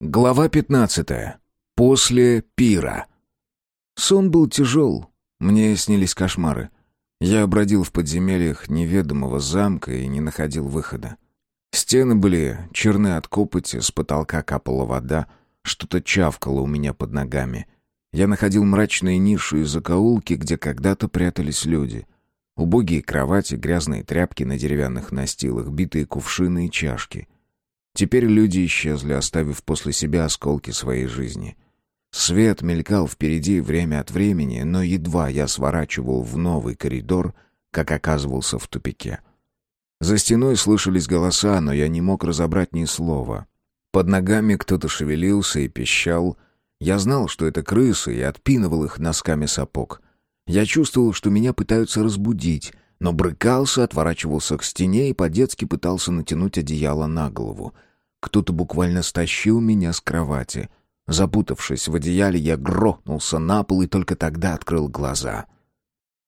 Глава 15. После пира. Сон был тяжел. Мне снились кошмары. Я бродил в подземельях неведомого замка и не находил выхода. Стены были черны от копоти, с потолка капала вода, что-то чавкало у меня под ногами. Я находил мрачные ниши и закоулки, где когда-то прятались люди. Убогие кровати, грязные тряпки на деревянных настилах, битые кувшины и чашки — Теперь люди исчезли, оставив после себя осколки своей жизни. Свет мелькал впереди время от времени, но едва я сворачивал в новый коридор, как оказывался в тупике. За стеной слышались голоса, но я не мог разобрать ни слова. Под ногами кто-то шевелился и пищал. Я знал, что это крысы, и отпинывал их носками сапог. Я чувствовал, что меня пытаются разбудить, но брыкался, отворачивался к стене и по-детски пытался натянуть одеяло на голову — кто-то буквально стащил меня с кровати. Запутавшись в одеяле, я грохнулся на пол и только тогда открыл глаза.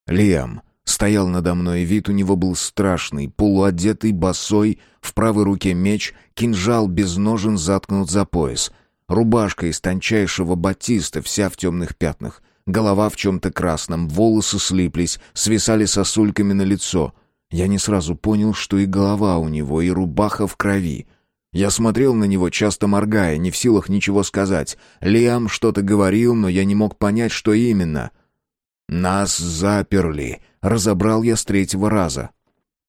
Лиам стоял надо мной, вид у него был страшный, полуодетый, босой, в правой руке меч, кинжал без ножен заткнут за пояс. Рубашка из тончайшего батиста, вся в темных пятнах. Голова в чем-то красном, волосы слиплись, свисали сосульками на лицо. Я не сразу понял, что и голова у него, и рубаха в крови — я смотрел на него, часто моргая, не в силах ничего сказать. Лиам что-то говорил, но я не мог понять, что именно. «Нас заперли», — разобрал я с третьего раза.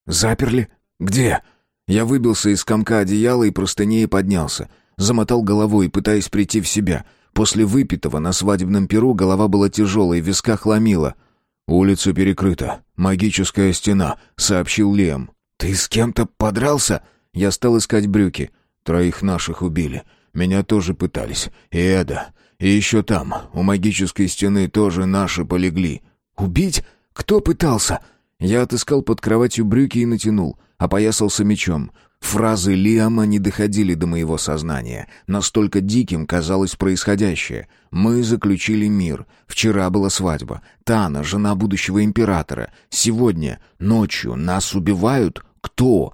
«Заперли? Где?» Я выбился из комка одеяла и простыней поднялся. Замотал головой, пытаясь прийти в себя. После выпитого на свадебном перу голова была тяжелой, в висках ломила. «Улица перекрыта. Магическая стена», — сообщил Лем. «Ты с кем-то подрался?» Я стал искать брюки. Троих наших убили. Меня тоже пытались. И Эда. И еще там, у магической стены, тоже наши полегли. Убить? Кто пытался? Я отыскал под кроватью брюки и натянул. Опоясался мечом. Фразы Лиама не доходили до моего сознания. Настолько диким казалось происходящее. Мы заключили мир. Вчера была свадьба. Тана, жена будущего императора. Сегодня, ночью, нас убивают? Кто?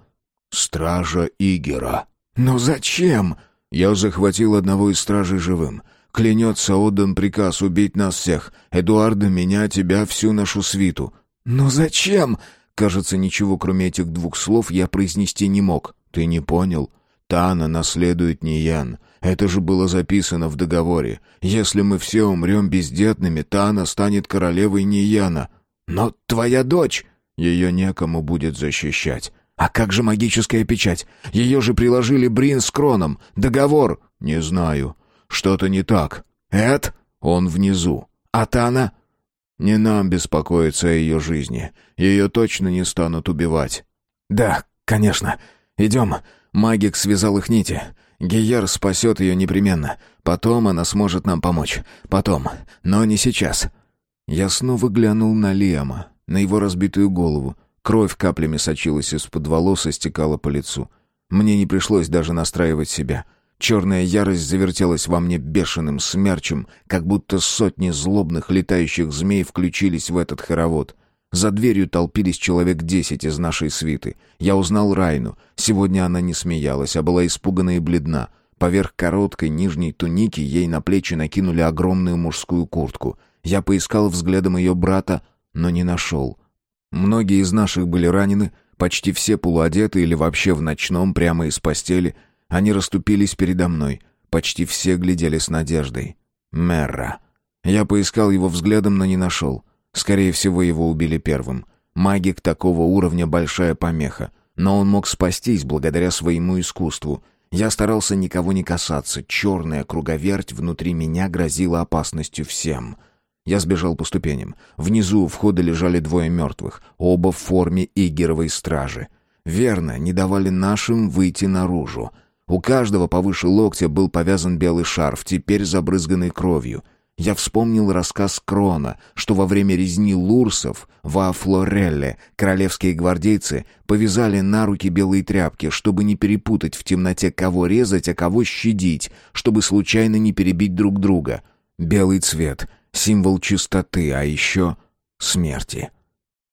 Стража Игера. Но зачем? Я захватил одного из стражей живым. Клянется, отдан приказ убить нас всех. Эдуарда, меня, тебя, всю нашу свиту. Но зачем? Кажется, ничего кроме этих двух слов я произнести не мог. Ты не понял? Тана наследует Ниян. Это же было записано в договоре. Если мы все умрем бездетными, Тана станет королевой Нияна. Но твоя дочь... Ее некому будет защищать. «А как же магическая печать? Ее же приложили Брин с Кроном. Договор?» «Не знаю. Что-то не так. Эд? Он внизу. А Тана?» «Не нам беспокоиться о ее жизни. Ее точно не станут убивать». «Да, конечно. Идем». Магик связал их нити. Гейер спасет ее непременно. Потом она сможет нам помочь. Потом. Но не сейчас. Я снова глянул на Лема, на его разбитую голову. Кровь каплями сочилась из-под волос и стекала по лицу. Мне не пришлось даже настраивать себя. Черная ярость завертелась во мне бешеным смерчем, как будто сотни злобных летающих змей включились в этот хоровод. За дверью толпились человек десять из нашей свиты. Я узнал Райну. Сегодня она не смеялась, а была испугана и бледна. Поверх короткой нижней туники ей на плечи накинули огромную мужскую куртку. Я поискал взглядом ее брата, но не нашел. Многие из наших были ранены, почти все полуодеты или вообще в ночном, прямо из постели. Они расступились передо мной. Почти все глядели с надеждой. Мерра. Я поискал его взглядом, но не нашел. Скорее всего, его убили первым. Магик такого уровня большая помеха. Но он мог спастись благодаря своему искусству. Я старался никого не касаться. Черная круговерть внутри меня грозила опасностью всем — я сбежал по ступеням. Внизу у входа лежали двое мертвых, оба в форме игеровой стражи. Верно, не давали нашим выйти наружу. У каждого повыше локтя был повязан белый шарф, теперь забрызганный кровью. Я вспомнил рассказ Крона, что во время резни лурсов во Флорелле королевские гвардейцы повязали на руки белые тряпки, чтобы не перепутать в темноте, кого резать, а кого щадить, чтобы случайно не перебить друг друга. Белый цвет символ чистоты, а еще смерти.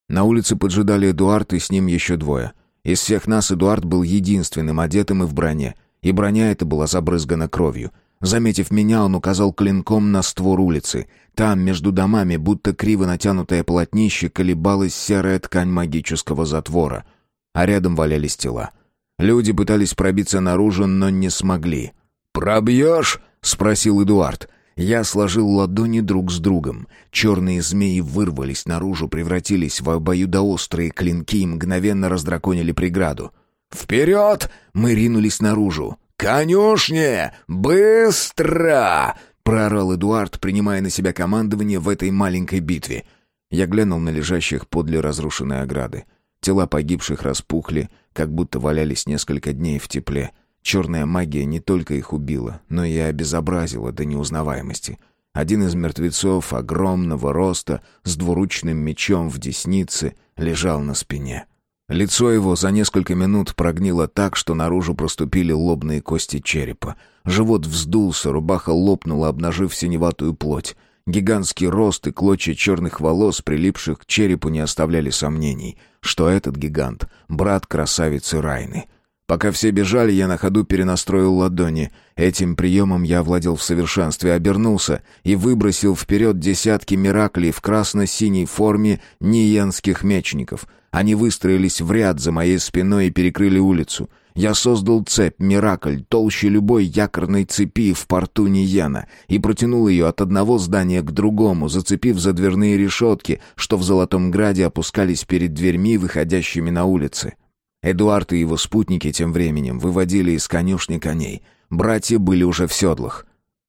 На улице поджидали Эдуард и с ним еще двое. Из всех нас Эдуард был единственным одетым и в броне, и броня эта была забрызгана кровью. Заметив меня, он указал клинком на створ улицы. Там, между домами, будто криво натянутое полотнище, колебалась серая ткань магического затвора. А рядом валялись тела. Люди пытались пробиться наружу, но не смогли. «Пробьешь?» — спросил Эдуард. Я сложил ладони друг с другом. Черные змеи вырвались наружу, превратились в обоюдоострые клинки и мгновенно раздраконили преграду. «Вперед!» — мы ринулись наружу. «Конюшне! Быстро!» — проорал Эдуард, принимая на себя командование в этой маленькой битве. Я глянул на лежащих подле разрушенной ограды. Тела погибших распухли, как будто валялись несколько дней в тепле — Черная магия не только их убила, но и обезобразила до неузнаваемости. Один из мертвецов огромного роста, с двуручным мечом в деснице, лежал на спине. Лицо его за несколько минут прогнило так, что наружу проступили лобные кости черепа. Живот вздулся, рубаха лопнула, обнажив синеватую плоть. Гигантский рост и клочья черных волос, прилипших к черепу, не оставляли сомнений, что этот гигант — брат красавицы Райны. Пока все бежали, я на ходу перенастроил ладони. Этим приемом я овладел в совершенстве, обернулся и выбросил вперед десятки мираклей в красно-синей форме ниенских мечников. Они выстроились в ряд за моей спиной и перекрыли улицу. Я создал цепь Миракль толще любой якорной цепи в порту Ниена и протянул ее от одного здания к другому, зацепив за дверные решетки, что в Золотом Граде опускались перед дверьми, выходящими на улицы. Эдуард и его спутники тем временем выводили из конюшни коней. Братья были уже в седлах.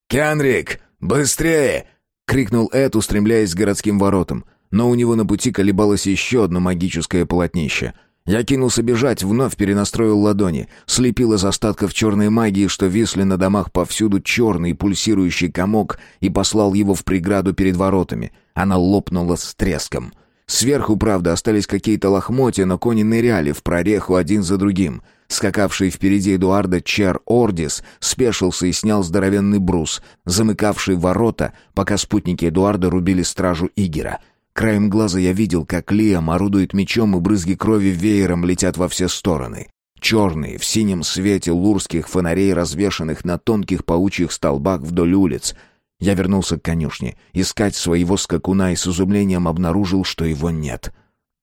«Кенрик, быстрее!» — крикнул Эд, устремляясь к городским воротам. Но у него на пути колебалось еще одно магическое полотнище. Я кинулся бежать, вновь перенастроил ладони, слепил из остатков черной магии, что висли на домах повсюду черный пульсирующий комок, и послал его в преграду перед воротами. Она лопнула с треском — Сверху, правда, остались какие-то лохмотья, но кони ныряли в прореху один за другим. Скакавший впереди Эдуарда Чер Ордис спешился и снял здоровенный брус, замыкавший ворота, пока спутники Эдуарда рубили стражу Игера. Краем глаза я видел, как Лиам орудует мечом, и брызги крови веером летят во все стороны. Черные, в синем свете лурских фонарей, развешанных на тонких паучьих столбах вдоль улиц — я вернулся к конюшне, искать своего скакуна и с изумлением обнаружил, что его нет.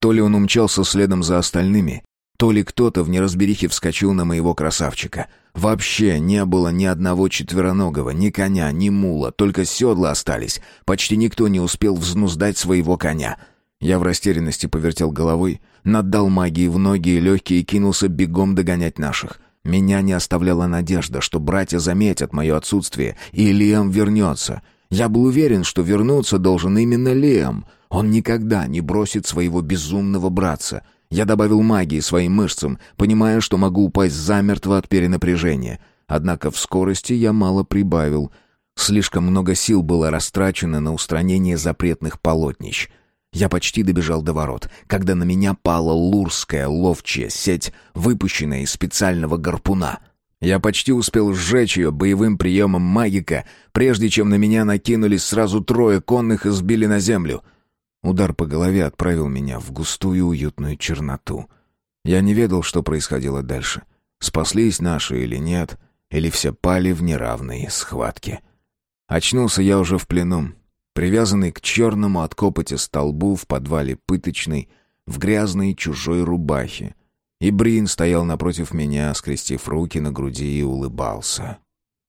То ли он умчался следом за остальными, то ли кто-то в неразберихе вскочил на моего красавчика. Вообще не было ни одного четвероногого, ни коня, ни мула, только седла остались. Почти никто не успел взнуздать своего коня. Я в растерянности повертел головой, наддал магии в ноги и легкие и кинулся бегом догонять наших. Меня не оставляла надежда, что братья заметят мое отсутствие, и Лиам вернется. Я был уверен, что вернуться должен именно Лиам. Он никогда не бросит своего безумного братца. Я добавил магии своим мышцам, понимая, что могу упасть замертво от перенапряжения. Однако в скорости я мало прибавил. Слишком много сил было растрачено на устранение запретных полотнищ — я почти добежал до ворот, когда на меня пала лурская ловчая сеть, выпущенная из специального гарпуна. Я почти успел сжечь ее боевым приемом магика, прежде чем на меня накинулись сразу трое конных и сбили на землю. Удар по голове отправил меня в густую уютную черноту. Я не ведал, что происходило дальше. Спаслись наши или нет, или все пали в неравной схватке. Очнулся я уже в плену, привязанный к черному от копоти столбу в подвале пыточной, в грязной чужой рубахе. И Брин стоял напротив меня, скрестив руки на груди и улыбался.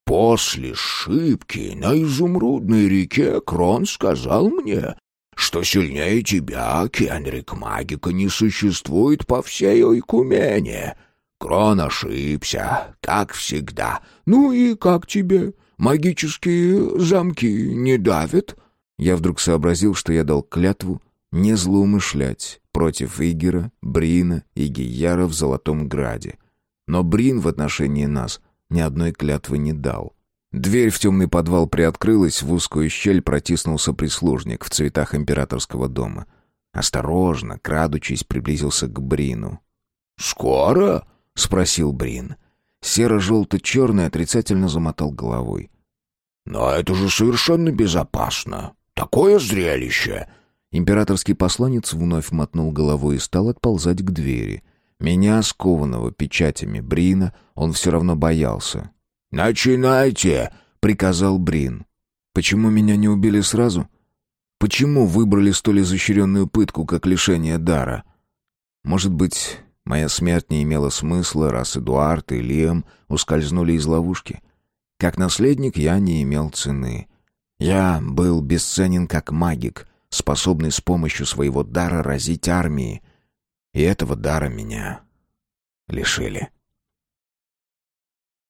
«После шибки на изумрудной реке Крон сказал мне, что сильнее тебя, Кенрик Магика, не существует по всей Ойкумене. Крон ошибся, как всегда. Ну и как тебе? Магические замки не давят?» Я вдруг сообразил, что я дал клятву не злоумышлять против Игера, Брина и Гияра в Золотом Граде. Но Брин в отношении нас ни одной клятвы не дал. Дверь в темный подвал приоткрылась, в узкую щель протиснулся прислужник в цветах императорского дома. Осторожно, крадучись, приблизился к Брину. «Скоро?» — спросил Брин. Серо-желто-черный отрицательно замотал головой. «Но это же совершенно безопасно. Такое зрелище!» Императорский посланец вновь мотнул головой и стал отползать к двери. Меня, скованного печатями Брина, он все равно боялся. «Начинайте!» — приказал Брин. Почему меня не убили сразу? Почему выбрали столь изощренную пытку, как лишение дара? Может быть, моя смерть не имела смысла, раз Эдуард и Лиам ускользнули из ловушки? Как наследник я не имел цены. Я был бесценен как магик, способный с помощью своего дара разить армии. И этого дара меня лишили.